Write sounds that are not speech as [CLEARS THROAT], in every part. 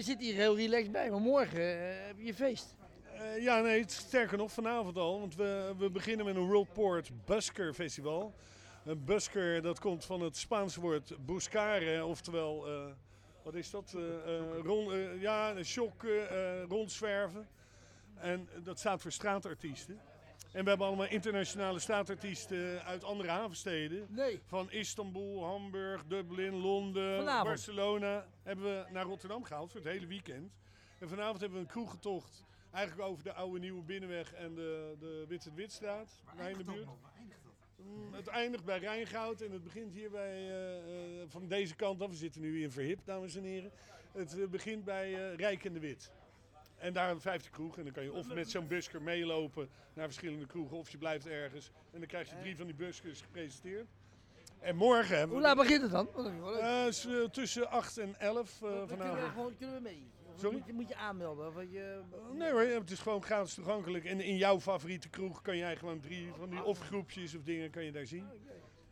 je zit hier heel relaxed bij, maar morgen eh, heb je feest. Eh, ja, nee, sterker nog vanavond al. Want we, we beginnen met een Worldport Busker Festival. Een busker, dat komt van het Spaanse woord buscare, oftewel, eh, wat is dat? Eh, ja, een shocken, eh, rondzwerven. En dat staat voor straatartiesten. En we hebben allemaal internationale straatartiesten uit andere havensteden. Nee. Van Istanbul, Hamburg, Dublin, Londen, Vanavond. Barcelona hebben we naar Rotterdam gehaald voor het hele weekend. En vanavond hebben we een kroegentocht eigenlijk over de oude Nieuwe Binnenweg en de, de Witte Witstraat. Daar in de buurt. Mm, Het eindigt bij Rijngoud en het begint hier bij, eh, eh, van deze kant af. We zitten nu in Verhip, dames en heren. Het eh, begint bij eh, Rijk en de Wit. En daar een vijfde kroeg. En dan kan je of met zo'n busker meelopen naar verschillende kroegen, of je blijft ergens. En dan krijg je drie van die buskers gepresenteerd. En morgen hebben Hoe we... laat begint het dan? Eh, eh, tussen 8 en 11 eh, Dan kunnen, we vanavond. gewoon, kunnen we mee? Of Sorry? Moet je, moet je aanmelden? Of je, Nee hoor, het is gewoon gratis toegankelijk. En in jouw favoriete kroeg kan jij gewoon drie van die of groepjes of dingen kan je daar zien.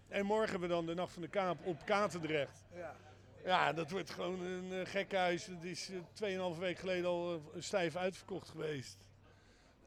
En morgen hebben we dan de Nacht van de Kaap op Katendrecht. Ja. Ja, dat wordt gewoon een uh, gekhuis. Het is uh, 2,5 week geleden al uh, stijf uitverkocht geweest.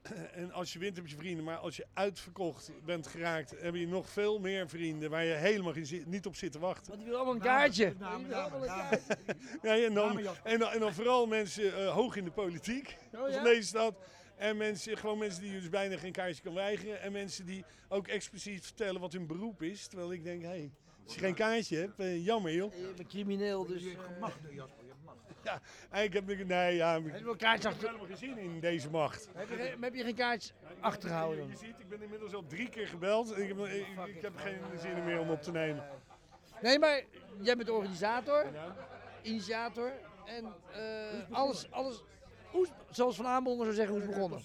[CLEARS THROAT] en als je wint heb je vrienden, maar als je uitverkocht bent geraakt, heb je nog veel meer vrienden waar je helemaal geen, niet op zit te wachten. Want die willen allemaal een kaartje. Namen, Die willen namen, allemaal een namen. kaartje. Ja, en, dan, en, dan, en dan vooral mensen uh, hoog in de politiek Oh, ja? van deze stad. En mensen, gewoon mensen die je dus bijna geen kaartje kan weigeren. En mensen die ook expliciet vertellen wat hun beroep is. Terwijl ik denk, hé, hey, als je geen kaartje hebt, uh, jammer joh. Je bent crimineel, dus... Je eh, hebt macht nu, Jasper. Je hebt macht. [LAUGHS] Ja, eigenlijk heb ik, nee, ja, ik heb je wel een kaartje heb achter... helemaal geen zin in deze macht. Heb je, geen- heb je geen kaartje achtergehouden? Je ziet, ik ben inmiddels al drie keer gebeld. Ik heb, ik, ik heb geen zin meer om op te nemen. Nee, maar jij bent de organisator, initiator en eh, alles, alles hoe, zoals Van Aanbonger zou zeggen, hoe is het begonnen?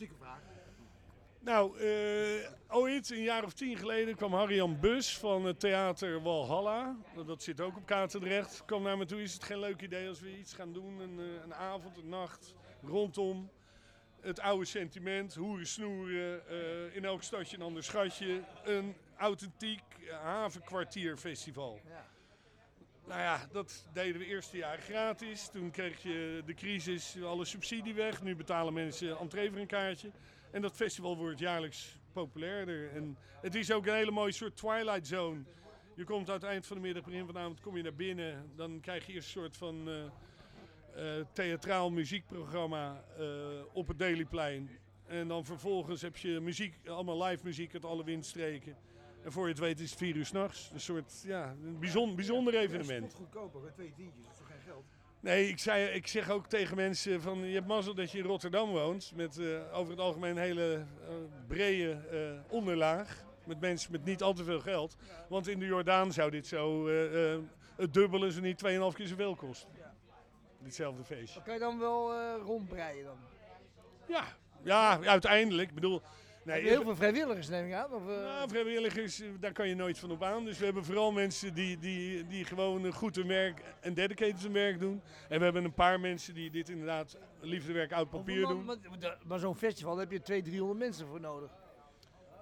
Nou, eh, ooit, een jaar of tien geleden, kwam Harry-Jan Bus van het theater Walhalla. Dat zit ook op Katendrecht. Kwam naar me toe, is het geen leuk idee als we iets gaan doen, een, eh, een avond, een nacht, rondom het oude sentiment, hoeren snoeren, eh, in elk stadje een ander schatje. Een authentiek havenkwartierfestival. Ja. Nou ja, dat deden we eerste jaar gratis. Toen kreeg je de crisis, alle subsidie weg. Nu betalen mensen entree voor een kaartje. En dat festival wordt jaarlijks populairder. En het is ook een hele mooie soort Twilight Zone. Je komt aan het eind van de middag, begin van de avond, kom je naar binnen. Dan krijg je eerst een soort van eh, eh, theatraal muziekprogramma eh, op het Dailyplein. En dan vervolgens heb je muziek, allemaal live muziek uit alle windstreken. En voor je het weet is het vier uur s'nachts. Een soort, ja, een bijzonder, bijzonder evenement. Het is goedkoper, twee tientjes. Dat is toch geen geld? Nee, ik, zei, ik zeg ook tegen mensen van je hebt mazzel dat je in Rotterdam woont. Met eh, over het algemeen een hele eh, brede eh, onderlaag. Met mensen met niet al te veel geld. Want in de Jordaan zou dit zo het dubbele, zo niet 2,5 keer zoveel kosten. Ditzelfde feestje. Kan je dan wel rondbreien dan? Ja, ja, uiteindelijk. Ik bedoel, nee, heel veel vrijwilligers neem ik aan? Of, eh, Nou, vrijwilligers, eh, daar kan je nooit van op aan. Dus we hebben vooral mensen die, die, die gewoon goed hun werk en dedicated hun werk doen. En we hebben een paar mensen die dit inderdaad liefdewerk oud papier doen. Maar, maar zo'n festival daar heb je 200, 300 mensen voor nodig.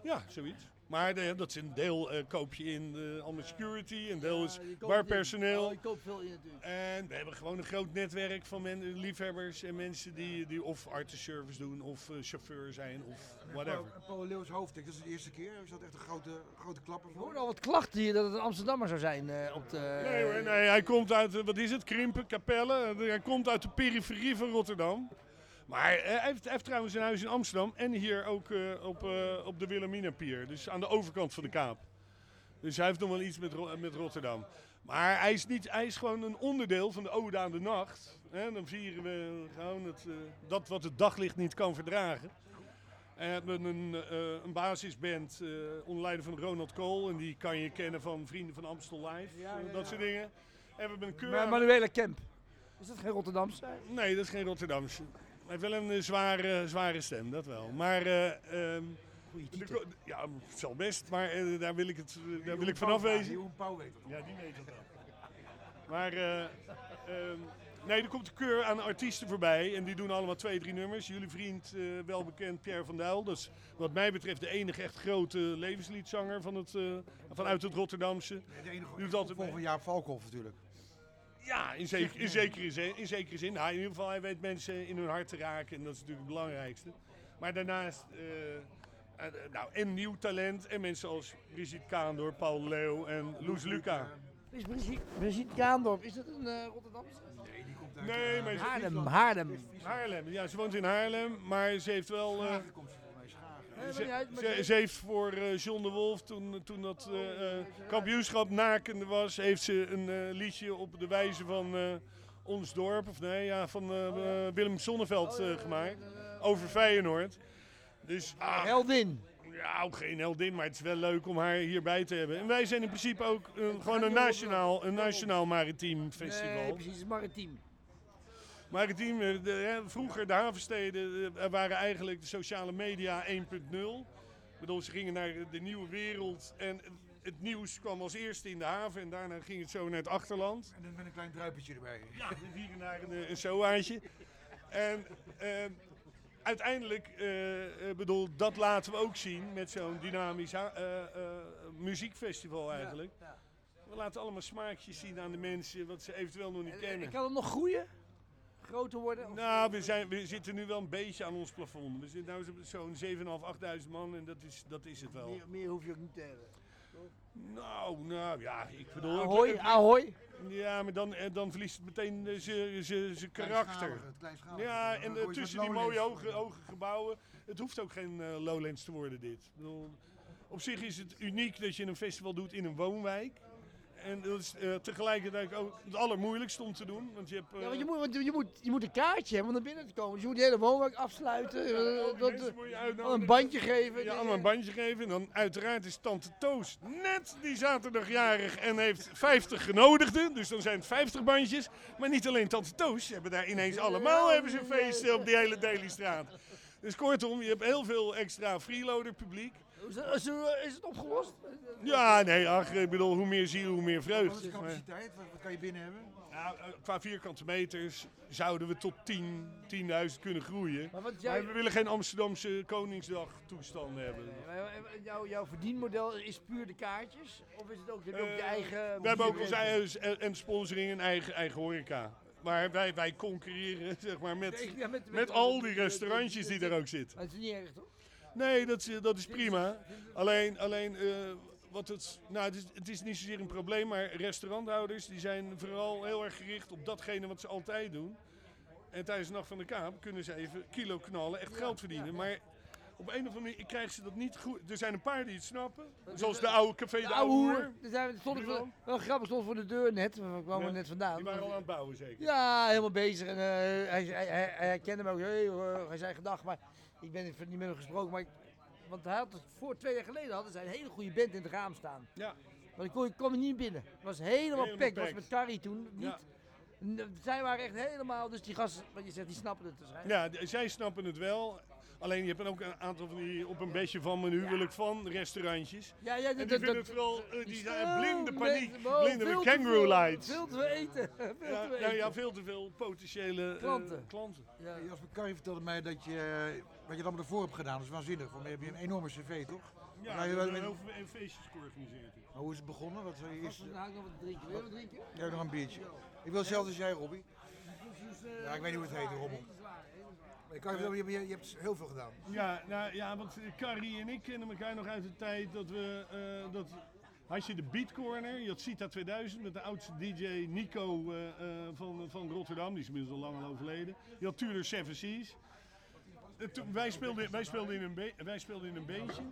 Ja, zoiets. Maar eh, dat is een deel eh, koop je in eh allemaal security, een deel is Ja, barpersoneel. Oh, je koopt veel in natuurlijk. En we hebben gewoon een groot netwerk van men, liefhebbers en mensen die, die of artenservice doen of eh, chauffeur zijn of whatever. Paul- Paul Leeuws hoofdtek, dat is de eerste keer. Is dat echt een grote, grote klapper Ik voor? hoorde al wat klachten hier dat het een Amsterdammer zou zijn eh, op de... Nee hoor, nee, hij komt uit, wat is het, Krimpen, Capelle. Hij komt uit de periferie van Rotterdam. Maar eh, hij heeft, hij heeft trouwens een huis in Amsterdam en hier ook eh, op, eh, op de Wilhelmina Pier. Dus aan de overkant van de Kaap. Dus hij heeft nog wel iets met, met Rotterdam. Maar hij is, niet, hij is gewoon een onderdeel van de Ode aan de Nacht. Hè, dan vieren we gewoon het, eh, dat wat het daglicht niet kan verdragen. En we hebben een, eh, een basisband eh onder leiding van Ronald Kool. En die kan je kennen van Vrienden van Amstel Live. Ja, ja, dat soort dingen. En we hebben een keur... Ma- Manuela Kemp. Is dat geen Rotterdamse? Nee, dat is geen Rotterdamse. Hij heeft wel een eh, zware, zware stem, dat wel. Maar eh, ehm, de ja, het zal best, maar eh, daar wil ik, het, daar wil ik vanaf wezen. Jeroen Pauw weet het. Ja, die weet het wel. Maar eh, ehm, nee, er komt een keur aan artiesten voorbij en die doen allemaal twee, drie nummers. Jullie vriend, wel bekend, Pierre van Duil. Dat is wat mij betreft de enige echt grote levensliedzanger van het, vanuit het Rotterdamse. De enige Die doet altijd Jaap Valkhoff natuurlijk. Ja, in, zeker, in, zekere zin, in zekere zin. Nou, in ieder geval, hij weet mensen in hun hart te raken. En dat is natuurlijk het belangrijkste. Maar daarnaast, eh, eh, nou, en nieuw talent. En mensen als Brigitte Kaandor, Paul Leeuw en Loes Luca. Is Brigitte, Brigitte Kaandorp, is dat een eh, Rotterdamse? Nee, die komt uit Nee, maar ze- Haarlem, Haarlem. Haarlem. Ja, ze woont in Haarlem. Maar ze heeft wel... eh, Schagen komt ze volgens mij, Schagen. Nee, maakt Ze, uit, heeft voor eh, John de Wolf, toen, toen dat eh, eh, kampioenschap nakende was, heeft ze een eh, liedje op de wijze van eh, ons dorp, of nee, ja, van eh, eh, Willem Sonneveld eh, gemaakt, over Feyenoord. Dus ah, Heldin. ja, ook geen heldin, maar het is wel leuk om haar hierbij te hebben. En wij zijn in principe ook eh, gewoon een nationaal, een nationaal maritiem festival. Nee, precies, het is maritiem. Maritiem, eh, de, hè, vroeger de havensteden eh, waren eigenlijk de sociale media 1.0. Ik bedoel, ze gingen naar de nieuwe wereld en het nieuws kwam als eerste in de haven en daarna ging het zo naar het achterland. En dan met een klein druipetje erbij. Ja, de vieren naar een, eh, een soaatje. En eh, uiteindelijk, eh, bedoel, dat laten we ook zien met zo'n dynamisch eh, eh, muziekfestival eigenlijk. ja. We laten allemaal smaakjes zien aan de mensen, wat ze eventueel nog niet kennen. Kan het nog groeien? Groter worden? Of- Nou, we, zijn, we zitten nu wel een beetje aan ons plafond. We zitten nu zo'n 7.500, 8.000 man en dat is, dat is het wel. Meer, meer hoef je ook niet te hebben. Nou, nou ja, ik bedoel... Ahoy, het- ahoy. Ja, maar dan, eh, dan verliest het meteen eh, zijn karakter. Het. Ja, en eh, tussen die mooie hoge, hoge gebouwen. Het hoeft ook geen Lowlands te worden, dit. Ik bedoel, op zich is het uniek dat je een festival doet in een woonwijk. En dat is eh, tegelijkertijd ook het allermoeilijkste om te doen. Want je hebt... Ja, want eh, je, moet, want je, moet, je moet een kaartje hebben om naar binnen te komen. Dus je moet de hele woonwijk afsluiten. ja, eh, dat, moet je uitnodigen. een bandje geven. Ja, allemaal een bandje geven. En dan uiteraard is Tante Toos net die zaterdag jarig en heeft 50 genodigden. Dus dan zijn het 50 bandjes. Maar niet alleen Tante Toos. Ze hebben daar ineens allemaal hebben ze feesten op die hele Dailystraat. Dus kortom, je hebt heel veel extra freeloader publiek. Is het, is het- opgelost? Ja, nee, ach, ik bedoel, hoe meer ziel, hoe meer Wat vreugd. is de capaciteit? Wat, wat kan je binnen hebben? ja, eh, qua vierkante meters zouden we tot 10, 10.000 kunnen groeien. Maar wat we willen geen Amsterdamse Koningsdag toestanden hebben. jouw, jouw verdienmodel is puur de kaartjes? Of is het ook, heb je ook je Eh, eigen... We hebben ook onze eigen en- sponsoring en eigen, eigen horeca. Maar wij, wij concurreren [LAUGHS] zeg maar, met, Ja, met, met al die restaurantjes die er ook zitten. Maar het is niet erg, toch? Nee, dat is, dat is prima. Alleen, alleen eh, wat het, nou, het, is, het is niet zozeer een probleem, maar restauranthouders die zijn vooral heel erg gericht op datgene wat ze altijd doen. En tijdens de Nacht van de Kaap kunnen ze even kilo knallen, echt geld verdienen. Maar op een of andere manier krijgen ze dat niet goed. Er zijn een paar die het snappen. Zoals de oude café De, De Oude Hoer. Daar zijn stond voor, wel grappig, stond voor de deur net. We kwamen Ja, net vandaan. Die waren al aan het bouwen zeker. Ja, helemaal bezig. En, eh, hij, hij, hij, hij herkende me ook. Hey, hij zei gedag, maar ik ben niet met hem gesproken. Maar ik, want hij had het voor twee jaar geleden hadden zij een hele goede band in het raam staan. Ja. Maar ik kon, ik kon niet binnen. Het was helemaal, Helemaal packed. Het was met Carrie toen. Niet, Ja. Zij waren echt helemaal, dus die gasten, wat je zegt, die snappen het waarschijnlijk. Ja, d- zij snappen het wel. Alleen je hebt ook een aantal van die op een bedje van mijn huwelijk van restaurantjes. Ja, ja, En die vinden het vooral, eh, die zijn Oh, blinde met- paniek, oh, blinde veel met kangaroo veel- lights. Veel te eten. Veel Ja, te ja, eten. ja, veel te veel potentiële eh, Klanten. klanten. Ja. Jasper Carrie vertelde mij dat je, wat je allemaal ervoor hebt gedaan. Dat is waanzinnig. Want heb je een enorme cv, toch? Ja, Ja, we je- hebben je- heel veel feestjes georganiseerd. Maar hoe is het begonnen? Wat zou je eerst... Dan haal ik nog wat drinken. Wil je wat drinken? Hebt nog een biertje. Ik wil hetzelfde als jij, Robbie. Ja, ik weet niet hoe het heet, Robbel. Kan je, hebt heel veel gedaan. Ja, nou, ja, want eh, Carrie en ik kennen elkaar nog uit de tijd dat we... eh, dat, had je de Beat Corner, je had Cita 2000 met de oudste DJ Nico eh, eh, van, van Rotterdam, die is inmiddels al lang al overleden. Je had Tudor Seven Seas. Eh, toen- wij, speelden, wij, speelden in een be- wij speelden in een beentje.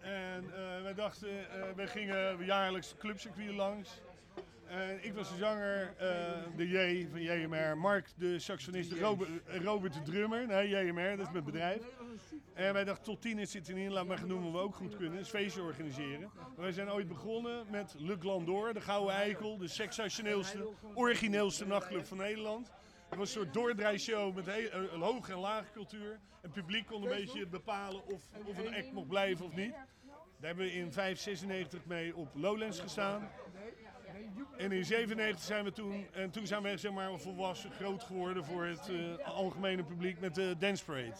En eh, wij dachten, eh, wij gingen jaarlijks clubcircuit langs. En ik was de zanger, de J van JMR. Mark de saxofonist, Robert, Robert de drummer. Nee, JMR, dat is mijn bedrijf. En wij dachten, tot tien zit erin, laat maar wat we ook goed kunnen. Is feestje organiseren. Maar wij zijn ooit begonnen met Le Glandor, de Gouden Eikel. De sensationeelste, origineelste nachtclub van Nederland. Het was een soort doordraaishow met een hoge en lage cultuur. Het publiek kon een beetje bepalen of, of een act mocht blijven of niet. Daar hebben we in 596 mee op Lowlands gestaan. En in 97 zijn we toen, en toen zijn we zeg maar volwassen, groot geworden voor het eh, algemene publiek met de Dance Parade.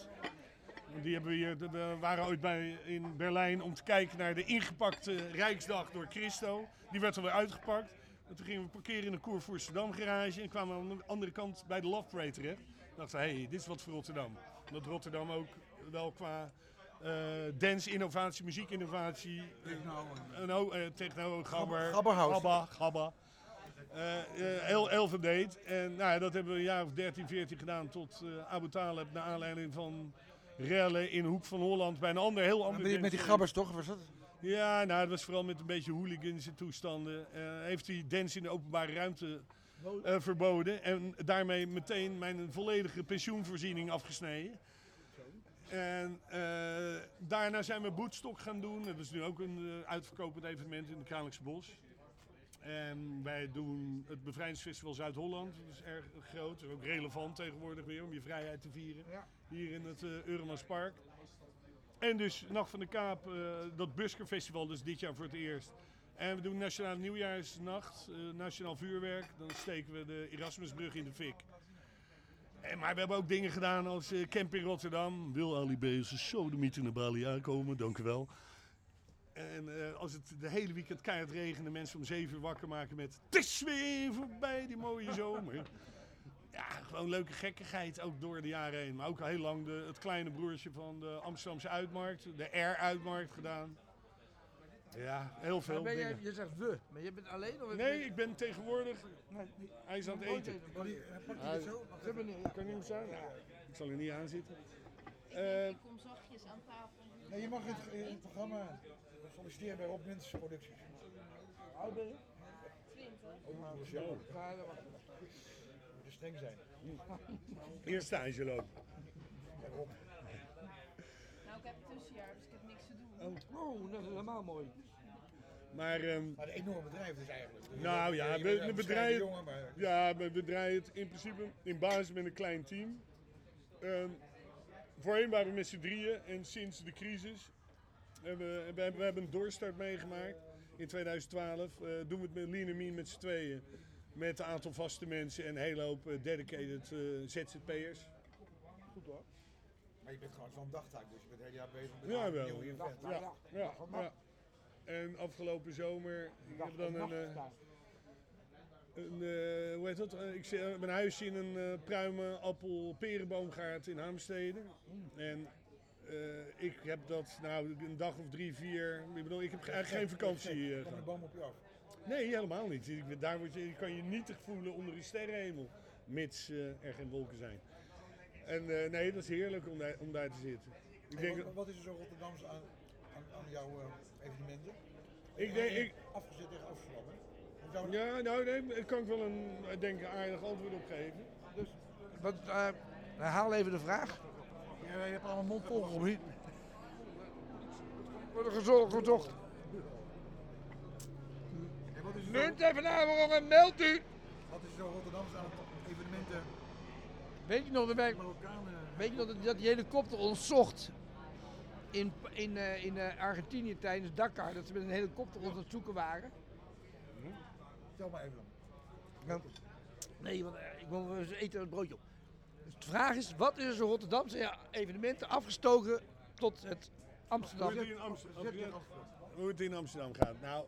Die hebben we hier, we waren ooit bij in Berlijn om te kijken naar de ingepakte Rijksdag door Christo. Die werd er weer uitgepakt. En toen gingen we parkeren in de Koervoersterdam garage en kwamen aan de andere kant bij de Love Parade terecht. Dachten, hé, hey, dit is wat voor Rotterdam. Omdat Rotterdam ook wel qua eh dance, innovatie, muziekinnovatie, Techno eh, techno, gabber, Gabberhouse. gabba, gabba. Eh, eh, heel, heel veel deed. En nou, dat hebben we een jaar of 13, 14 gedaan tot eh Abu Talib naar aanleiding van rellen in Hoek van Holland bij een ander, heel ander Met die, met die dancefeest. gabbers toch, was dat? Ja, nou, het was vooral met een beetje hooligans en toestanden. Eh, heeft hij dance in de openbare ruimte eh, verboden. En daarmee meteen mijn volledige pensioenvoorziening afgesneden. En eh, daarna zijn we Boetstok gaan doen. Dat is nu ook een uitverkopend evenement in de Kralingse Bos. En wij doen het Bevrijdingsfestival Zuid-Holland. Dat is erg groot. Dat is ook relevant tegenwoordig weer om je vrijheid te vieren. Ja. Hier in het uh, Euromans Park. En dus Nacht van de Kaap, eh, dat Buskerfestival, dus dit jaar voor het eerst. En we doen Nationale Nieuwjaarsnacht, eh, Nationaal Vuurwerk. Dan steken we de Erasmusbrug in de fik. En, maar we hebben ook dingen gedaan als eh, Camping Rotterdam. Wil Ali B. zijn sodemieter naar Bali aankomen, dank u wel. En als het de hele weekend keihard regende, mensen om zeven uur wakker maken met... Het is weer voorbij, die mooie zomer. Ja, gewoon leuke gekkigheid, ook door de jaren heen. Maar ook al heel lang de, het kleine broertje van de Amsterdamse uitmarkt, de R-uitmarkt gedaan. Ja, heel veel ben je, dingen. je zegt we, maar je bent alleen of Nee, ik ben tegenwoordig... Nee, niet. Hij is aan het eten. even. Pak die, pak die Ah, dit zo? Wacht even. neer. Kan je hem staan? Ik zal er niet aan zitten. Ik, Eh, ik kom zachtjes aan tafel. Nee, je mag het, in het programma solliciteren bij Rob Minters producties. Hoe oud ben je? 20. Oh, dat is jammer. Ja, dat wacht. Moet je streng zijn. Eerst stage lopen. Ja, Rob. Nou, ik heb een tussenjaar, dus ik heb niks te doen. Oh, dat is helemaal mooi. Maar ehm, Maar een enorm bedrijf dus eigenlijk. Dus Nou je- ja, je we- de een bedrijf- bescheiden jongen, maar ja, we, we draaien het in principe in basis met een klein team. Ehm, voorheen waren we met z'n drieën en sinds de crisis hebben we, we, hebben- we hebben een doorstart meegemaakt. In 2012 eh, doen we het met Lean Mean met z'n tweeën. Met een aantal vaste mensen en een hele hoop eh, dedicated eh, ZZP'ers. goed hoor. Maar je bent gewoon zo'n dagtaak, dus je bent het hele jaar bezig met Ja, een wel. nieuw. Ja, ja, ja. En afgelopen zomer, ik heb dan een, eh, een eh, hoe heet dat? Ik zit, mijn huisje in een pruimen, appel, perenboomgaard in Haamstede. En eh, ik heb dat nou een dag of drie, vier, ik bedoel, ik heb eigenlijk geen vakantie eh, de gehad. boom op je af. Nee, helemaal niet. Daar word je, je kan je nietig voelen onder een sterrenhemel, mits eh, er geen wolken zijn. En eh, nee, dat is heerlijk om daar, om daar te zitten. Ik Hey, denk, wat, is er zo Rotterdams aan, aan, aan jouw eh, evenementen? ik denk, ik, Afgezet tegen Amsterdam, hè? Ja, nou, nee, daar kan ik wel een, denk, aardig antwoord op geven. Dus, wat, eh, herhaal even de vraag. Je hebt allemaal mond vol. Wordt er gezocht, gezocht. Hey, wat is er zo- Munt even naar en meld u. Wat is zo Rotterdams aan evenementen? Weet je nog, dat wij, Marokkanen. weet je nog dat, dat die helikopter ons zocht in, in, eh, in eh, Argentinië tijdens Dakar? Dat ze met een helikopter ons aan het zoeken waren. Vertel maar even. Ja. Nee, want eh, ik wil eens eten het broodje op. Dus de vraag is, wat is er zo Rotterdamse ja, evenementen afgestoken tot het Amsterdam? Hoe het, in Amsterdam, Amsterdam gaat. Nou,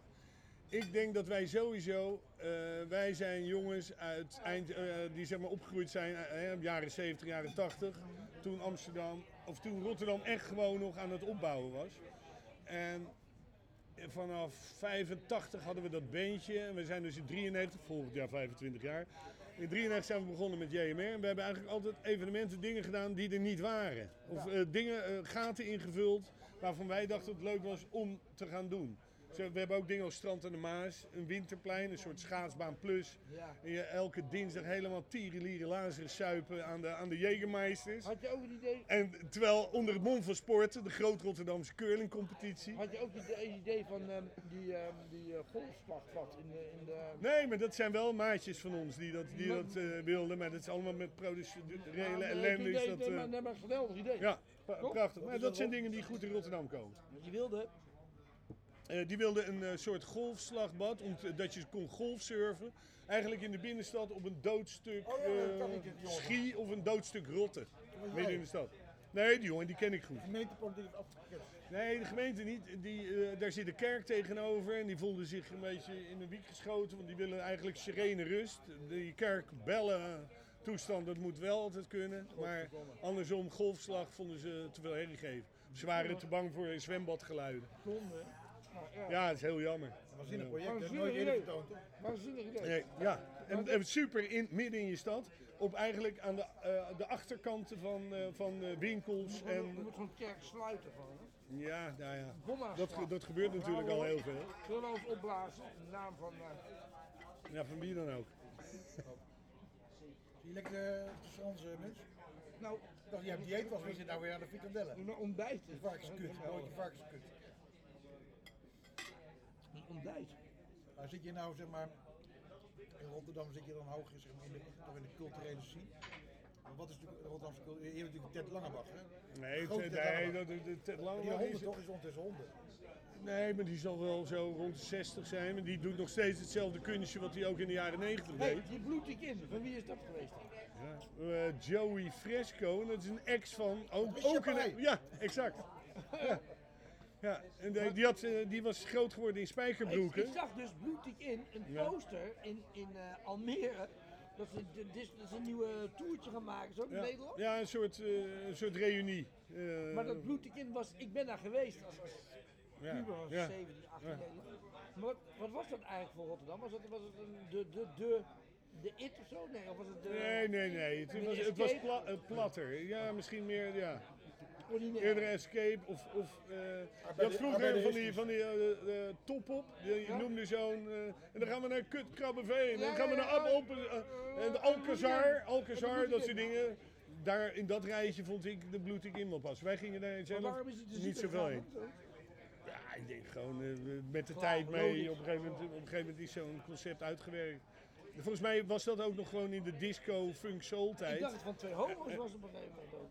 ik denk dat wij sowieso, eh, wij zijn jongens uit eind, eh, die zeg maar opgegroeid zijn eh, eh, jaren 70, jaren 80. Toen Amsterdam, of toen Rotterdam echt gewoon nog aan het opbouwen was. En vanaf 85 hadden we dat beentje. En we zijn dus in 93, volgend jaar 25 jaar. In 93 zijn we begonnen met JMR. En we hebben eigenlijk altijd evenementen, dingen gedaan die er niet waren. Of dingen, gaten ingevuld waarvan wij dachten dat het leuk was om te gaan doen. We hebben ook dingen als Strand aan de Maas, een winterplein, een soort schaatsbaan plus. Ja. En je elke dinsdag helemaal tierenlieren lazeren suipen aan de, aan de Jägermeisters. Had je ook het idee, En terwijl onder het mom van sport, de groot Rotterdamse curlingcompetitie. had je ook het idee van ehm, die, ehm, die eh, golfslagvat in de... In de Nee, maar dat zijn wel maatjes van ons die dat, die dat eh, wilden. Maar dat is allemaal met procedurele Ja, ellende. nee, Is nee, dat, nee, eh, maar, nee, maar een geweldig idee. ja, prachtig. Maar dat zijn dingen die goed in Rotterdam komen. Want je wilde, Eh, die wilden een eh, soort golfslagbad, om te- dat je kon golfsurfen. Eigenlijk in de binnenstad op een doodstuk Oh ja, dat eh, schie of een doodstuk rotte. Midden in de stad. Nee, die jongen die ken ik goed. De heeft. Nee, de gemeente niet. Die, daar zit de kerk tegenover en die voelden zich een beetje in de wiek geschoten. Want die willen eigenlijk serene rust. Die kerk bellen toestand, dat moet wel altijd kunnen. Maar andersom, golfslag vonden ze te veel herrie geven. Ze waren te bang voor zwembadgeluiden. Zonde. Nou, ja. Dat is heel jammer. Dat was in een Ja. project, dat is Waanzinnig nooit eerder vertoond. toch? Waanzinnig idee. Nee, ja, en, en super in, midden in je stad. Op eigenlijk aan de, eh, de achterkanten van, eh, van eh, winkels. Je En, moet zo'n kerk sluiten van. hè? ja, nou ja. Dat, dat gebeurt natuurlijk al heel veel. Zullen we eens opblazen in de naam van... eh, Ja, van wie dan ook. Zie je lekker de Franse mens? nou, dacht, je hebt dieet was, we zitten nou weer aan de frikandellen. een ontbijt. Varkenskut, broodje varkenskut. Ontbijt. Maar zit je nou, zeg maar, in Rotterdam zit je dan hoog zeg maar, in, de, toch in de culturele scene. Maar wat is de Rotterdamse cultuur? Je hebt natuurlijk Ted Langebach, hè? Nee, Ted nee Langebach. dat, dat, dat, Ted Die Langebach honden is- toch is ondertussen honden. Nee, maar die zal wel zo rond de 60 zijn. Maar die doet nog steeds hetzelfde kunstje wat hij ook in de jaren 90 Hé, deed. die bloed in. Van wie is dat geweest? Ja. Eh, Joey Fresco, dat is een ex van. Ook, ook een, ja, exact. Ja. [LAUGHS] Ja, en die, die, had, eh, die was groot geworden in spijkerbroeken. ik zag dus bloedig in een poster in, in eh, Almere. Dat ze, dat ze een nieuwe toertje gaan maken, zo in Ja, Nederland. ja een, soort, eh, een soort reunie. Eh, Maar dat bloedig in was, ik ben daar geweest als ja, puber, was ja. 17, 18 jaar. Maar wat, wat was dat eigenlijk voor Rotterdam? Was het, was het een, de, de, de, de it of zo? Nee, of was het de... Nee, nee, nee. Het was, het was pla- eh, platter. Ja, misschien meer, ja. Ordinaire? Eerder Escape of... of eh, je had vroeger van die, van die eh, eh, top-op. Je, je Ja. noemde zo'n... eh, en dan gaan we naar Kut Krabbenveen. En Ja, dan gaan we naar. Ab op, eh, en de Alcazar, Alcazar, dat soort dingen. Daar, in dat rijtje vond ik de bloedig in wel pas. Wij gingen daar zelf waarom is het dus niet zoveel heen. Ja, ik denk gewoon met de Klaar, tijd mee. Op een gegeven moment, op een gegeven moment is zo'n concept uitgewerkt. Volgens mij was dat ook nog gewoon in de disco funk soul Ik tijd. dacht het van twee homo's was op een gegeven moment ook.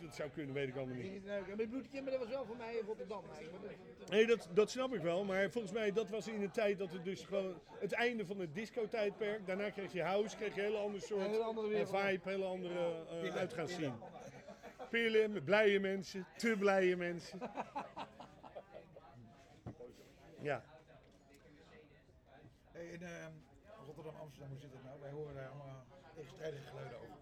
Ja, dat zou kunnen, weet ik allemaal niet. Neuken. Maar dat was wel voor mij in Rotterdam eigenlijk. Nee, dat, dat snap ik wel. Maar volgens mij, dat was in de tijd dat het dus gewoon het einde van het disco-tijdperk. Daarna kreeg je house, kreeg je een hele andere soort Een hele andere eh, wereld. vibe, hele andere eh uitgaanszien. Pillen, met blije mensen, te blije mensen. [LAUGHS] Ja. Hey, in ehm, Rotterdam, Amsterdam, hoe zit het nou? Wij horen daar allemaal tegenstrijdige geluiden over.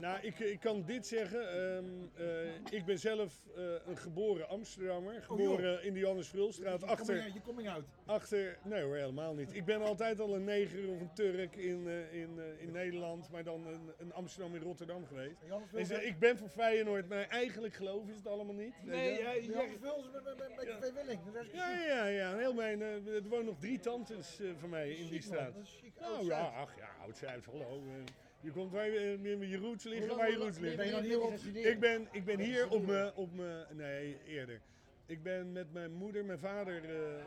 Nou, ik, ik kan dit zeggen. ehm, eh, ik ben zelf eh, een geboren Amsterdammer. Geboren in de Johannes Vrulstraat. Je Achter, coming, je coming out. achter, nee hoor, helemaal niet. Ik ben altijd al een neger of een Turk in, eh, in, eh, in Nederland. Maar dan een, een Amsterdam in Rotterdam geweest. Johannes En ze- Vils, ik ben voor Feyenoord, maar eigenlijk geloof is het allemaal niet. Nee, je? ja, je zegt... Met, met, met, met Ja. Willing. Ja, ja, ja. Heel mijn, er wonen nog drie tantes eh, van mij in die straat. Nou Oud ja, Zuid. ach ja, oud-Zuid, hallo. Je komt waar je, je roots liggen, waar je roots liggen. Ben je dan hier op- Ik ben, ik ben hier op mijn, op mijn, nee eerder. Ik ben met mijn moeder, mijn vader, eh,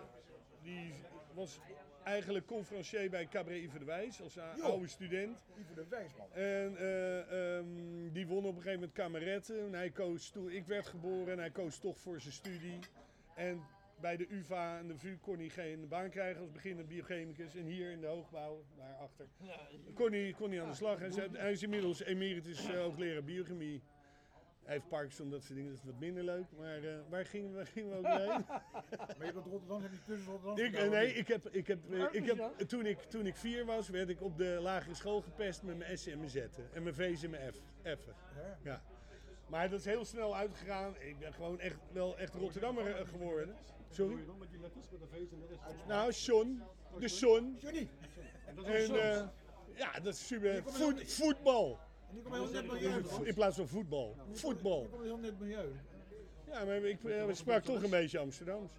die was eigenlijk conferencier bij Cabaret Yves de Wijs als oude student. Liever de Wijsman. En eh, ehm, die won op een gegeven moment kameretten. En hij koos toen, ik werd geboren en hij koos toch voor zijn studie. En bij de UvA en de VU kon hij geen baan krijgen als beginnend biochemicus. En hier in de hoogbouw, daarachter, kon hij, kon hij aan de slag. Hij, is- hij is inmiddels emeritus eh, hoogleraar biochemie. Hij heeft Parkinson, dat soort dingen, dat is wat minder leuk. Maar eh, waar, gingen, waar gingen we ook heen? [LAUGHS] Maar je bent Rotterdam, heb je tussen Rotterdam Ik, eh, nee, ik heb, ik heb, ik heb toen, ik, toen ik vier was, werd ik op de lagere school gepest met mijn S'en en mijn Z'en. En mijn V's en mijn F, F'en. Ja. Maar dat is heel snel uitgegaan. Ik ben gewoon echt, wel echt Rotterdammer eh, geworden. Sorry? Nou, Son. De Son. Johnny, En, eh, ja, dat is super. Voet- voetbal. In plaats van voetbal. Voetbal. Die komt heel net milieu. Ja, maar ik eh, sprak toch een beetje Amsterdams.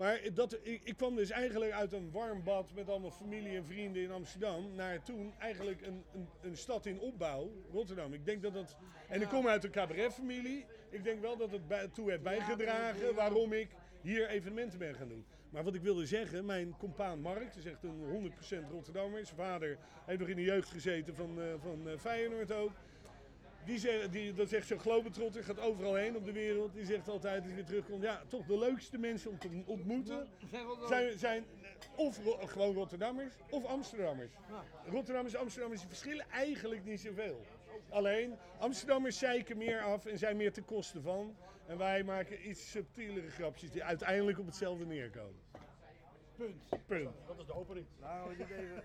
Maar dat, ik, ik kwam dus eigenlijk uit een warm bad met allemaal familie en vrienden in Amsterdam. Naar toen eigenlijk een, een, een stad in opbouw, Rotterdam. Ik denk dat dat. En ik kom uit een cabaretfamilie. Ik denk wel dat het bij, toe heeft bijgedragen waarom ik hier evenementen ben gaan doen. Maar wat ik wilde zeggen, mijn compaan Mark, is echt een 100% Rotterdammer. Zijn vader heeft nog in de jeugd gezeten van, eh, van eh, Feyenoord ook. Die zegt, die, dat zegt zo'n globetrotter, gaat overal heen op de wereld. Die zegt altijd als hij weer terugkomt, ja, toch de leukste mensen om te ontmoeten zijn, zijn of Ro- gewoon Rotterdammers of Amsterdammers. Rotterdammers en Amsterdammers verschillen eigenlijk niet zoveel. Alleen, Amsterdammers zeiken meer af en zijn meer ten koste van. En wij maken iets subtielere grapjes die uiteindelijk op hetzelfde neerkomen. Punt. Punt. Dat is de opening. Nou, dit even.